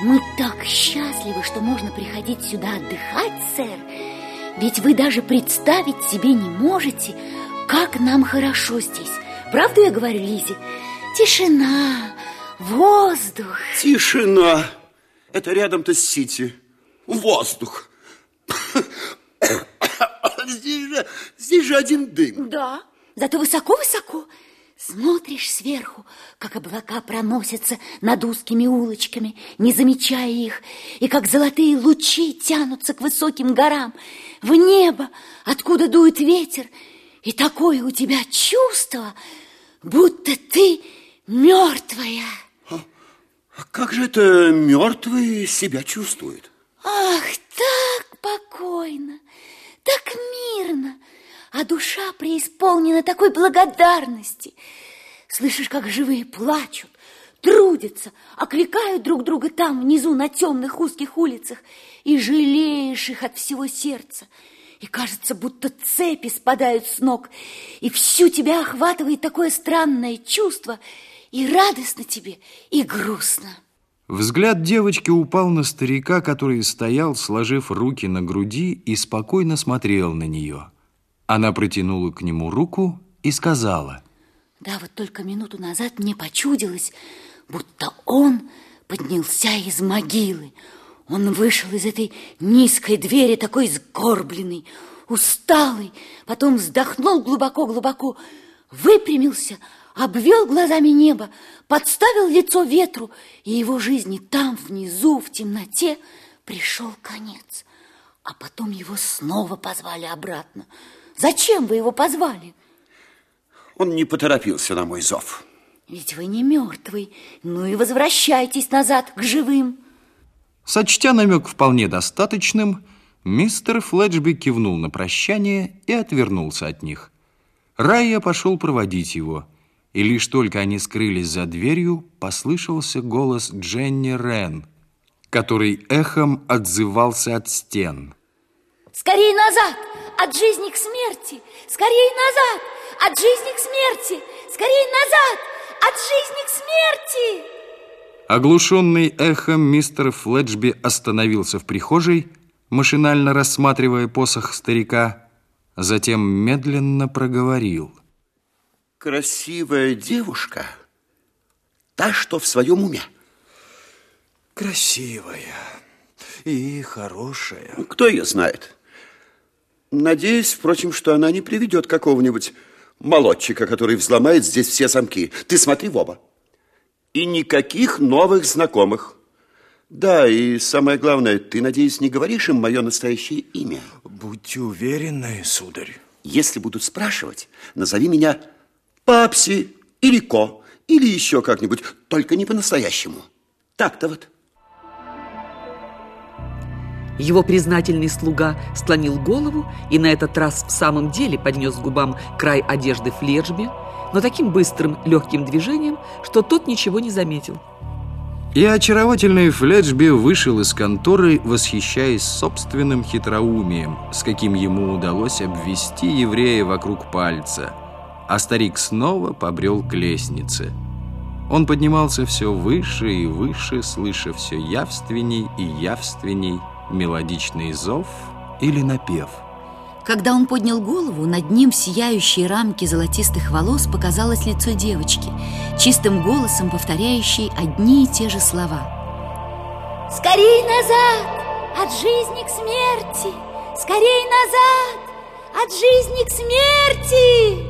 Мы так счастливы, что можно приходить сюда отдыхать, сэр. Ведь вы даже представить себе не можете, как нам хорошо здесь. Правду я говорю, Лизе? Тишина, воздух. Тишина. Это рядом-то с Сити. Воздух. Здесь же, здесь же один дым. Да, зато высоко-высоко. Смотришь сверху, как облака проносятся над узкими улочками, не замечая их, и как золотые лучи тянутся к высоким горам, в небо, откуда дует ветер, и такое у тебя чувство, будто ты мертвая. А, а как же это мертвые себя чувствуют? Ах, так покойно, так мирно, а душа преисполнена такой благодарности. Слышишь, как живые плачут, трудятся, окликают друг друга там, внизу, на темных узких улицах, и жалеешь их от всего сердца. И кажется, будто цепи спадают с ног, и всю тебя охватывает такое странное чувство, и радостно тебе, и грустно. Взгляд девочки упал на старика, который стоял, сложив руки на груди, и спокойно смотрел на нее. Она протянула к нему руку и сказала. Да, вот только минуту назад мне почудилось, будто он поднялся из могилы. Он вышел из этой низкой двери, такой сгорбленный, усталый, потом вздохнул глубоко-глубоко, выпрямился, обвел глазами небо, подставил лицо ветру, и его жизни там, внизу, в темноте, пришел конец. А потом его снова позвали обратно – Зачем вы его позвали? Он не поторопился на мой зов. Ведь вы не мертвый. Ну и возвращайтесь назад к живым. Сочтя намек вполне достаточным, мистер Флетчби кивнул на прощание и отвернулся от них. Райя пошел проводить его, и лишь только они скрылись за дверью, послышался голос Дженни Рен, который эхом отзывался от стен. «Скорей назад! От жизни к смерти! Скорей назад! От жизни к смерти! Скорей назад! От жизни к смерти!» Оглушенный эхом мистер Флетчби остановился в прихожей, машинально рассматривая посох старика, затем медленно проговорил. «Красивая девушка, та, что в своем уме». «Красивая и хорошая». Кто ее знает?» Надеюсь, впрочем, что она не приведет какого-нибудь молодчика, который взломает здесь все замки. Ты смотри в оба. И никаких новых знакомых. Да, и самое главное, ты, надеюсь, не говоришь им мое настоящее имя? Будьте уверены, сударь. Если будут спрашивать, назови меня Папси или Ко, или еще как-нибудь, только не по-настоящему. Так-то вот. Его признательный слуга склонил голову и на этот раз в самом деле поднес губам край одежды Фледжби, но таким быстрым, легким движением, что тот ничего не заметил. И очаровательный Фледжби вышел из конторы, восхищаясь собственным хитроумием, с каким ему удалось обвести еврея вокруг пальца, а старик снова побрел к лестнице. Он поднимался все выше и выше, слыша все явственней и явственней мелодичный зов или напев. Когда он поднял голову, над ним в сияющей рамке золотистых волос показалось лицо девочки, чистым голосом повторяющей одни и те же слова. «Скорей назад! От жизни к смерти! Скорей назад! От жизни к смерти!»